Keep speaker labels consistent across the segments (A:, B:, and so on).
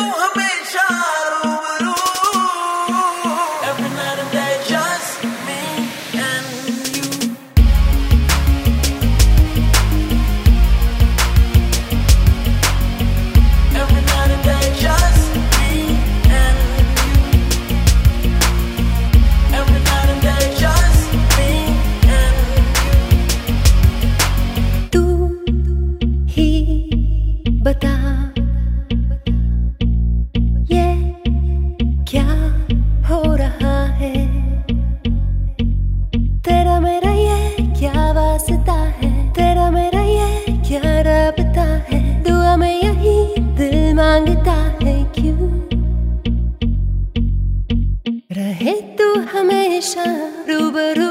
A: हमेशा
B: रहे तू हमेशा रूबरू।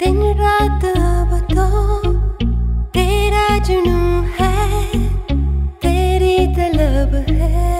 B: दिन रात अब तो तेरा जुनू है तेरी तलब है।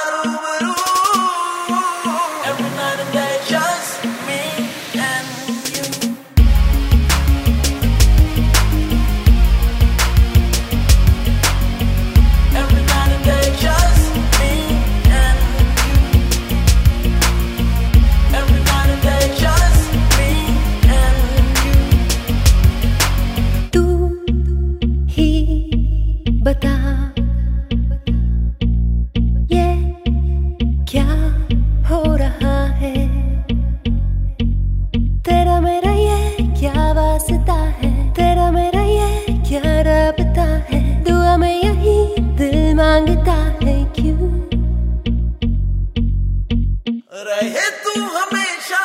A: रहे तू हमेशा